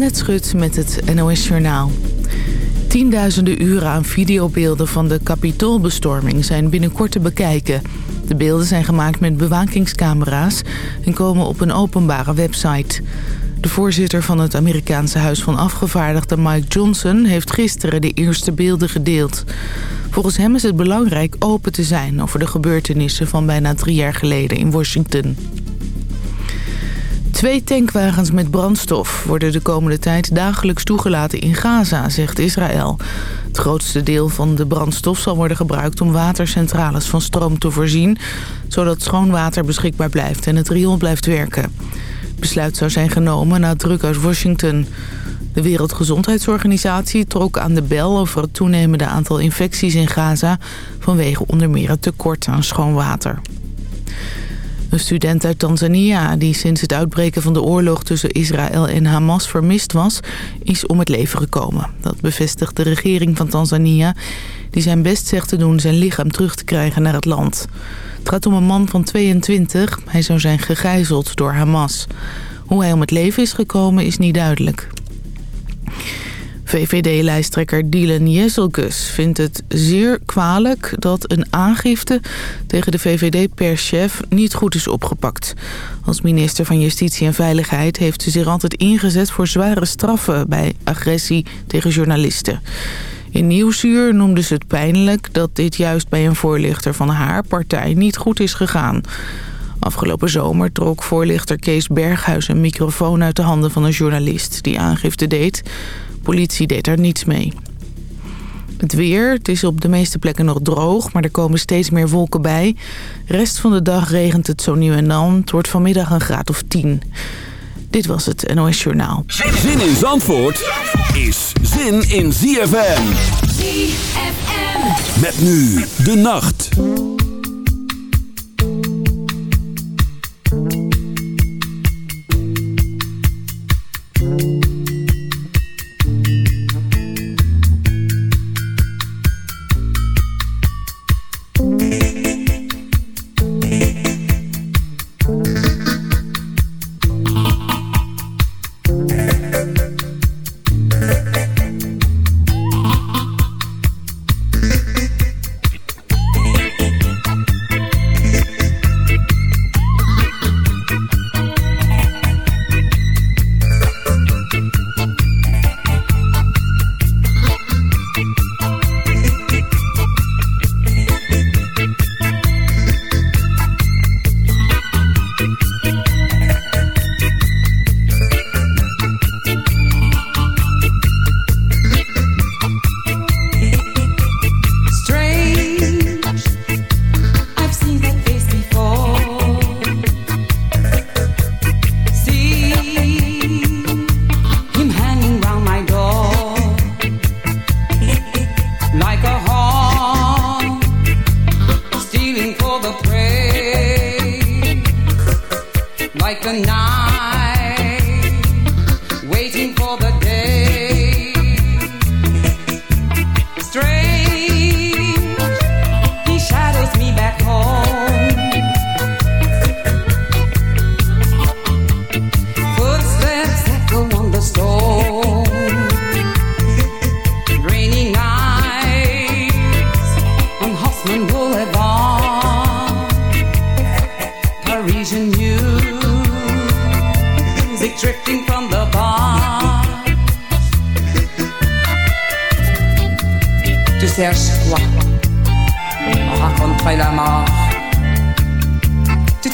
Annette Schut met het NOS Journaal. Tienduizenden uren aan videobeelden van de kapitoolbestorming zijn binnenkort te bekijken. De beelden zijn gemaakt met bewakingscamera's en komen op een openbare website. De voorzitter van het Amerikaanse Huis van Afgevaardigden Mike Johnson heeft gisteren de eerste beelden gedeeld. Volgens hem is het belangrijk open te zijn over de gebeurtenissen van bijna drie jaar geleden in Washington. Twee tankwagens met brandstof worden de komende tijd dagelijks toegelaten in Gaza, zegt Israël. Het grootste deel van de brandstof zal worden gebruikt om watercentrales van stroom te voorzien... zodat schoon water beschikbaar blijft en het riool blijft werken. Het besluit zou zijn genomen na druk uit Washington. De Wereldgezondheidsorganisatie trok aan de bel over het toenemende aantal infecties in Gaza... vanwege onder meer het tekort aan schoon water. Een student uit Tanzania die sinds het uitbreken van de oorlog tussen Israël en Hamas vermist was, is om het leven gekomen. Dat bevestigt de regering van Tanzania, die zijn best zegt te doen zijn lichaam terug te krijgen naar het land. Het gaat om een man van 22, hij zou zijn gegijzeld door Hamas. Hoe hij om het leven is gekomen is niet duidelijk. VVD-lijsttrekker Dylan Jezelkus vindt het zeer kwalijk dat een aangifte tegen de VVD-perschef niet goed is opgepakt. Als minister van Justitie en Veiligheid heeft ze zich altijd ingezet voor zware straffen bij agressie tegen journalisten. In Nieuwsuur noemde ze het pijnlijk dat dit juist bij een voorlichter van haar partij niet goed is gegaan. Afgelopen zomer trok voorlichter Kees Berghuis een microfoon uit de handen van een journalist die aangifte deed politie deed er niets mee. Het weer, het is op de meeste plekken nog droog, maar er komen steeds meer wolken bij. rest van de dag regent het zo nu en dan. Het wordt vanmiddag een graad of 10. Dit was het NOS Journaal. Zin in Zandvoort is zin in ZFM. ZFM. Met nu de nacht.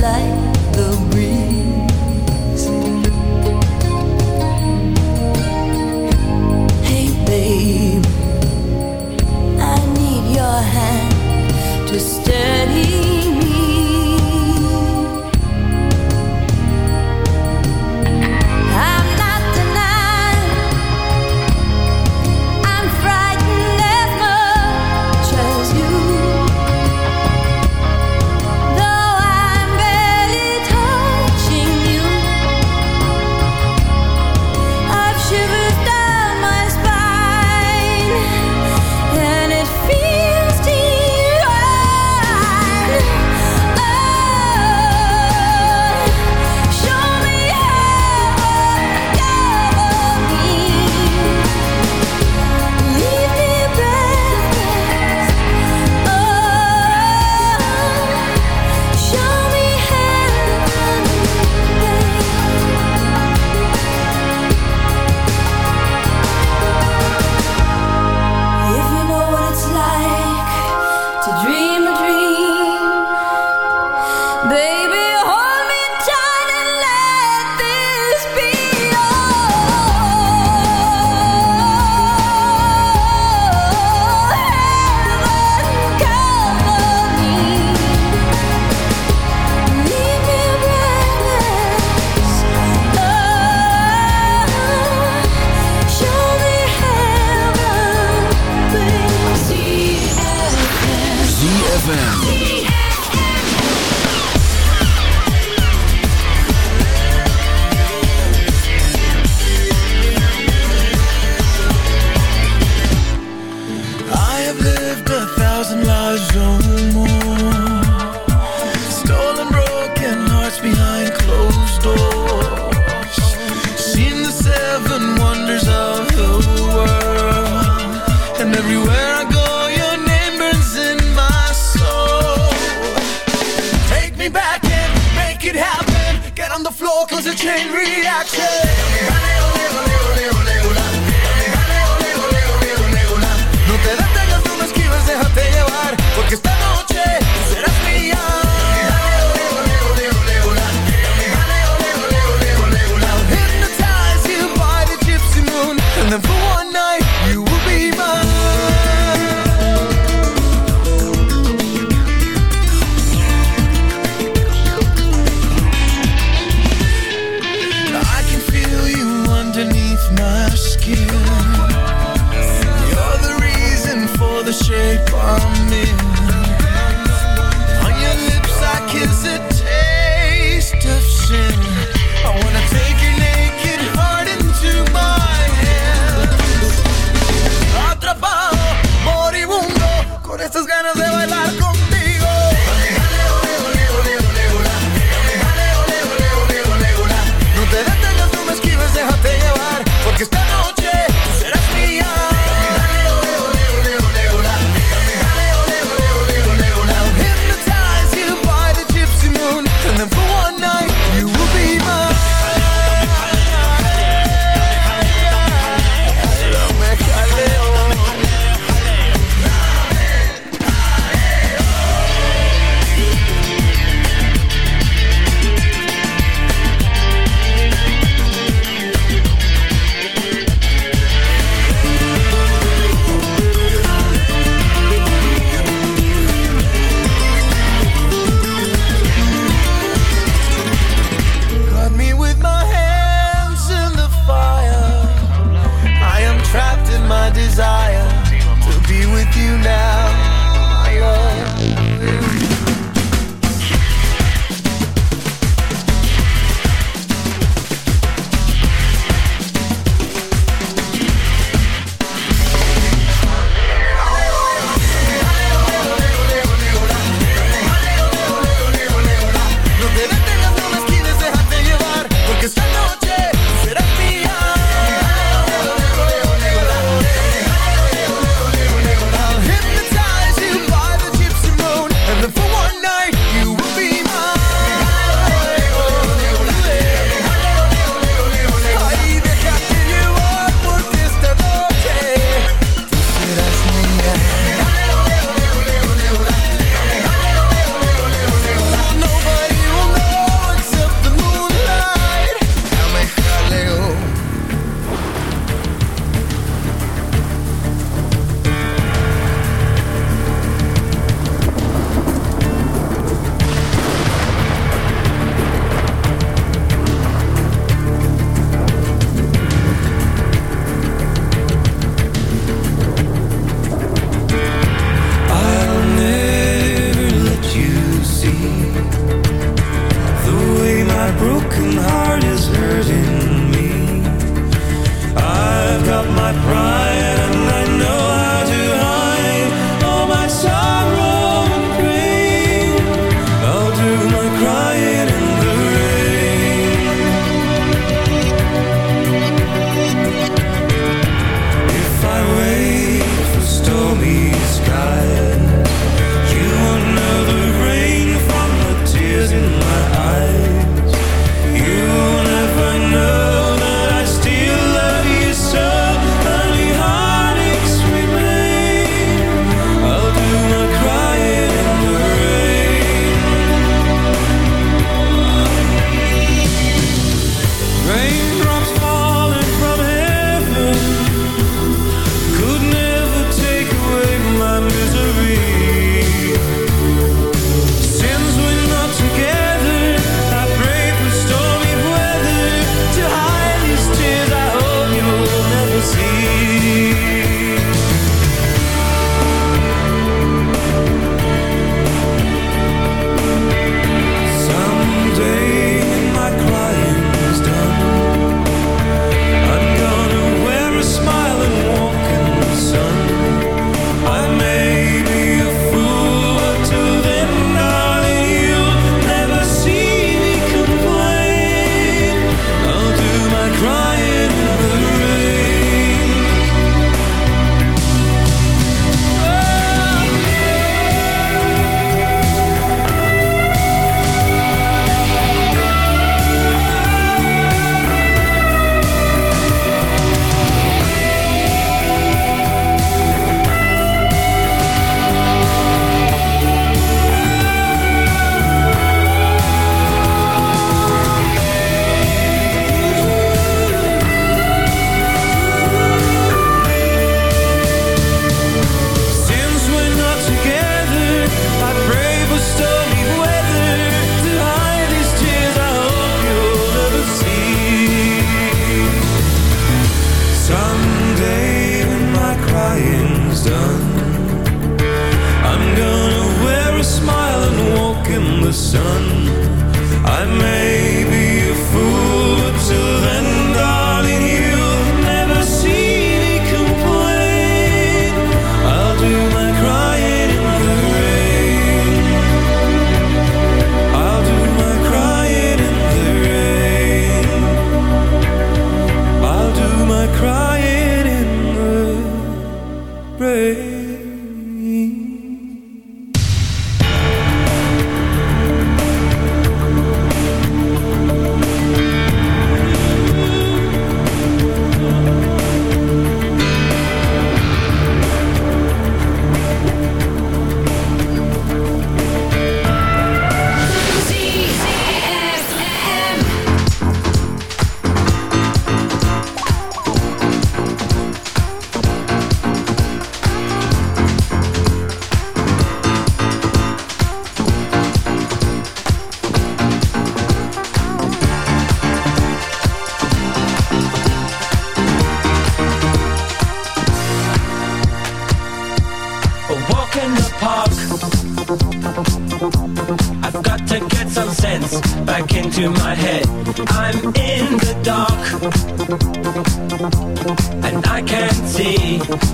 like the breeze.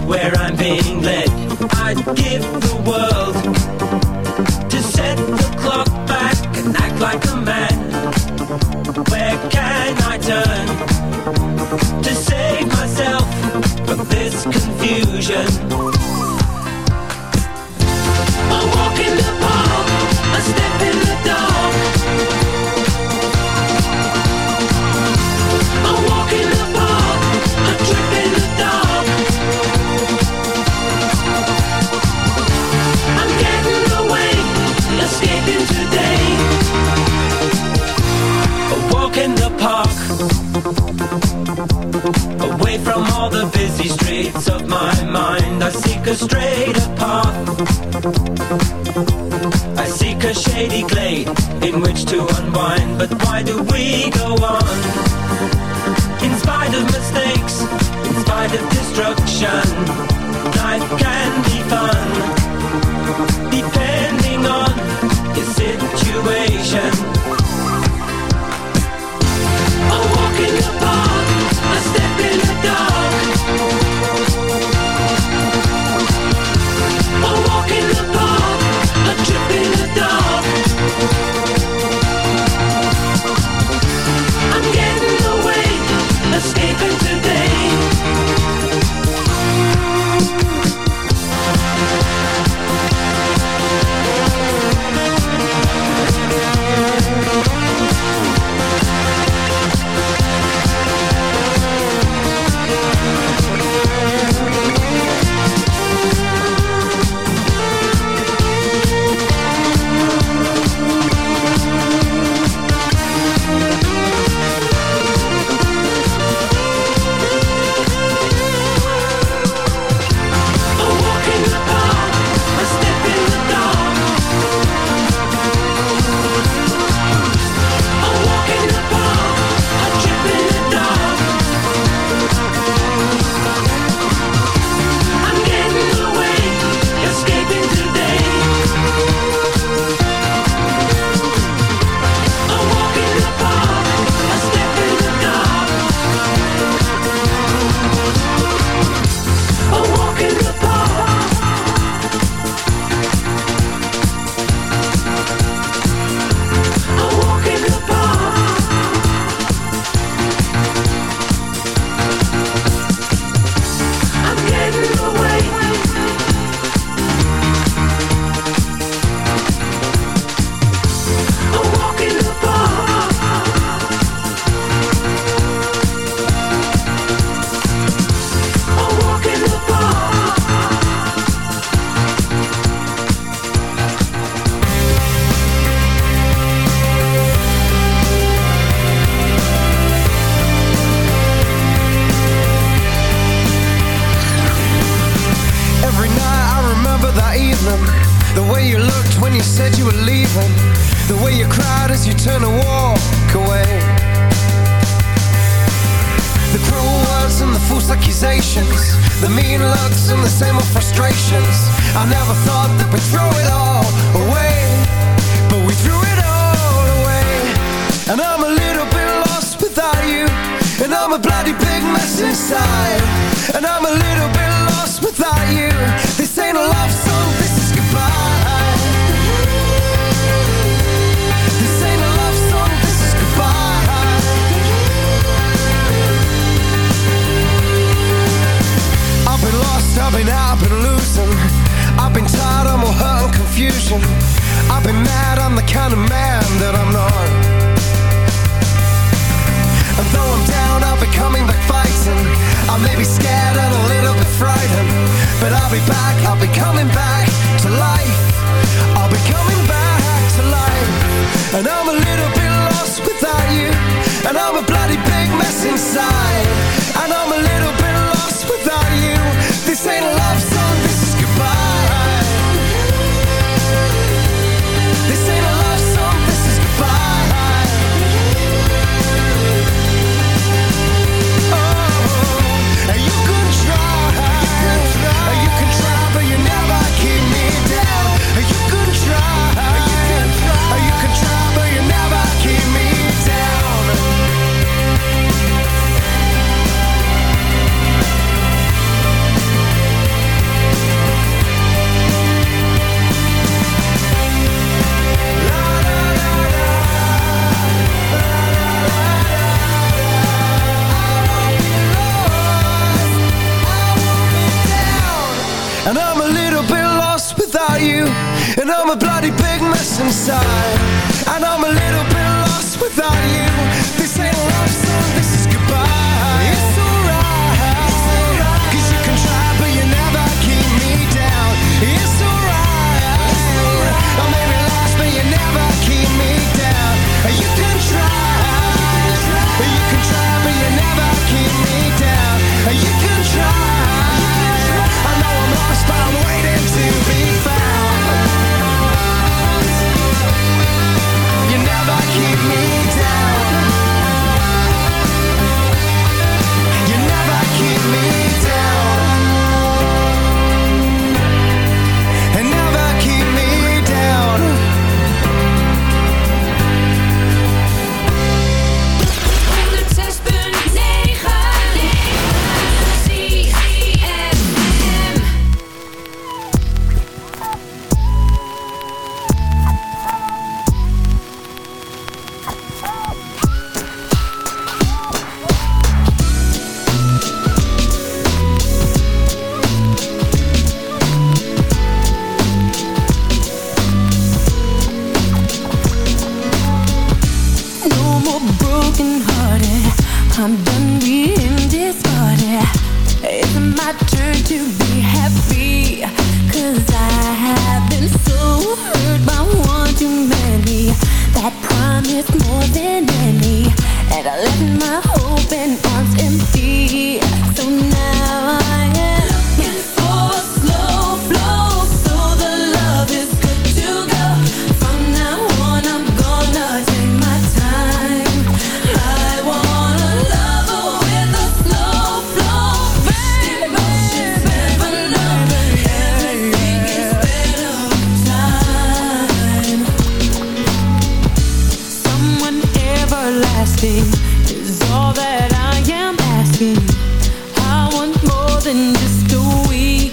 where I'm being led. I'd give the world to set the clock back and act like a man. Where can I turn to save myself from this confusion? the busy streets of my mind. I seek a straighter path. I seek a shady glade in which to unwind. But why do we go on? In spite of mistakes, in spite of destruction Life can be fun.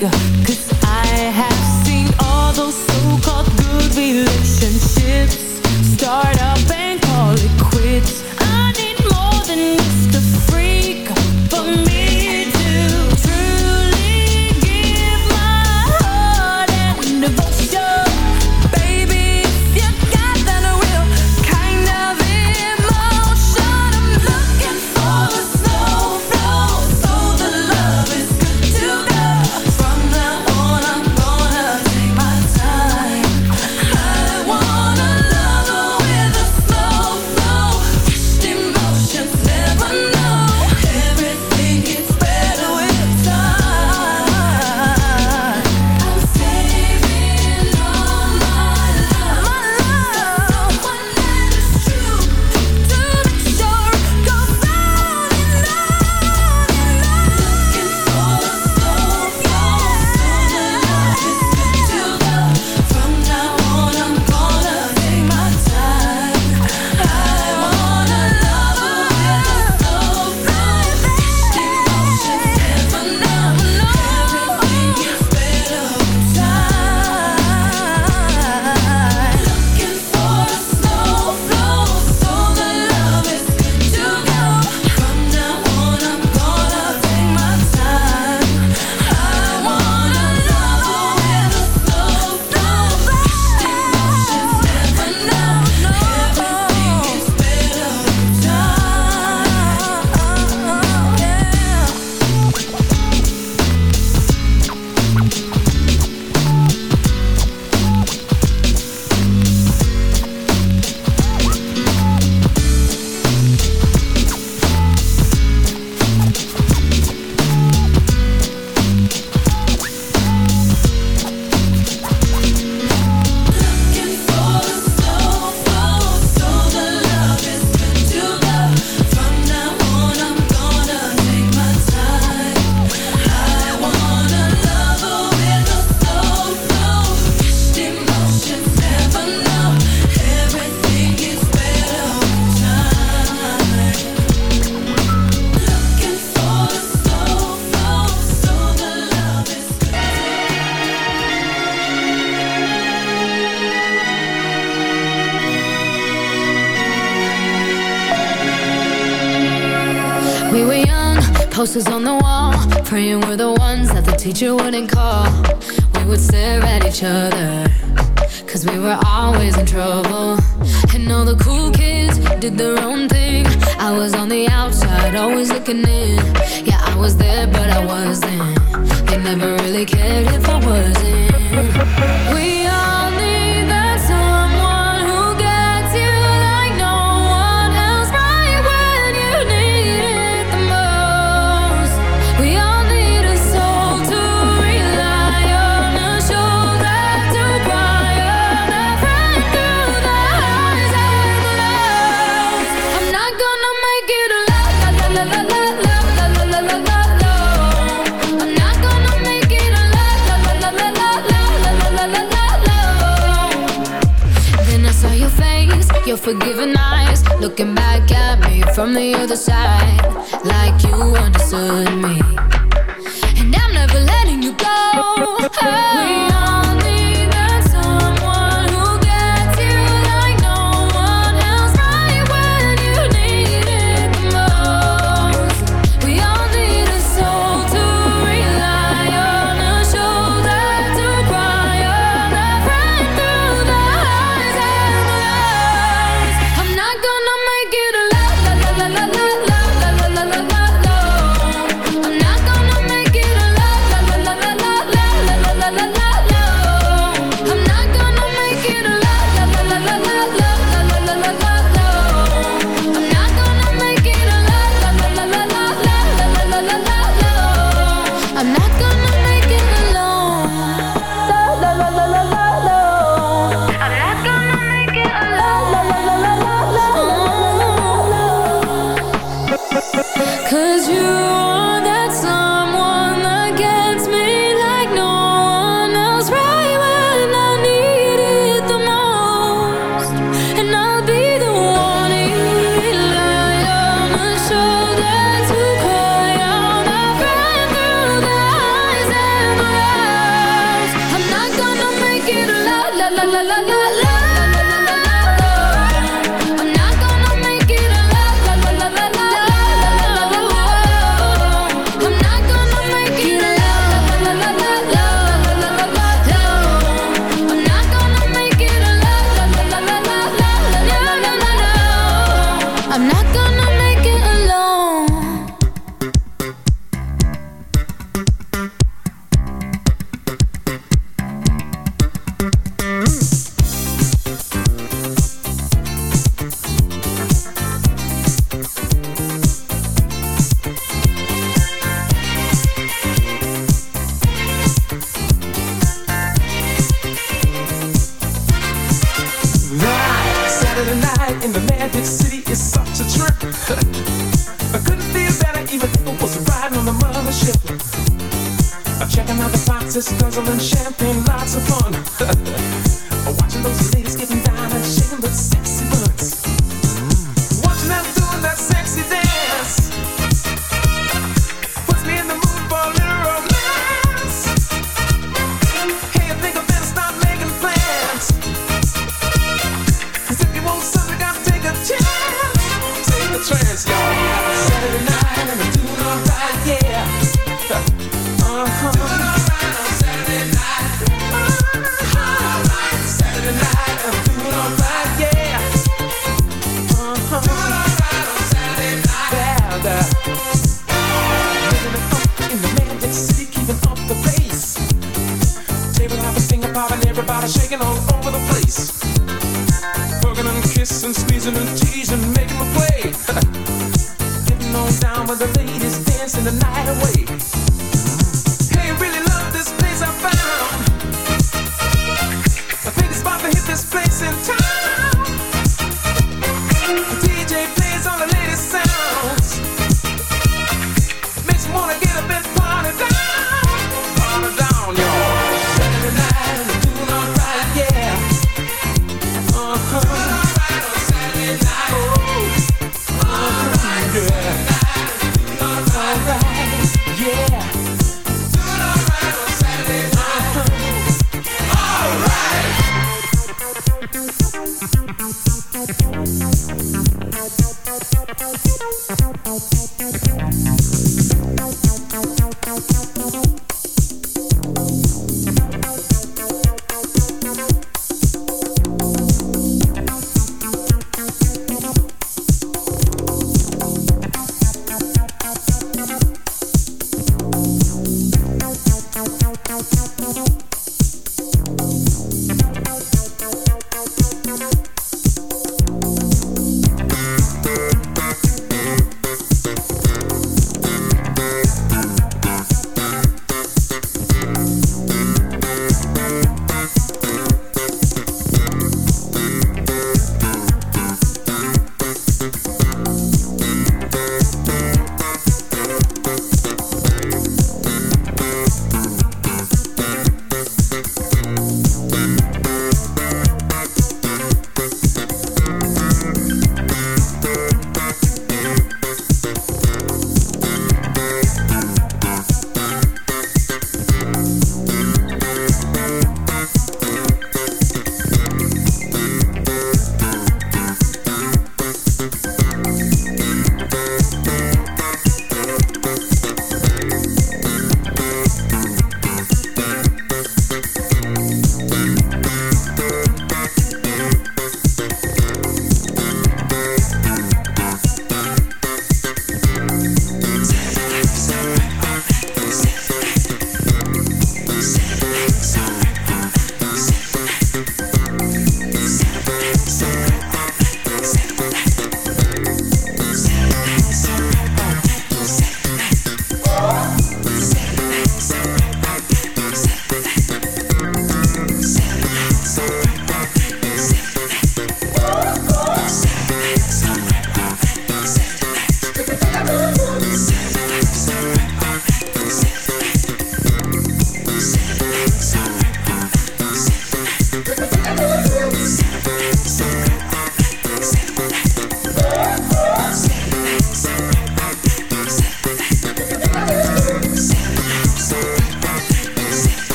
girl. you wouldn't call sisters and champagne.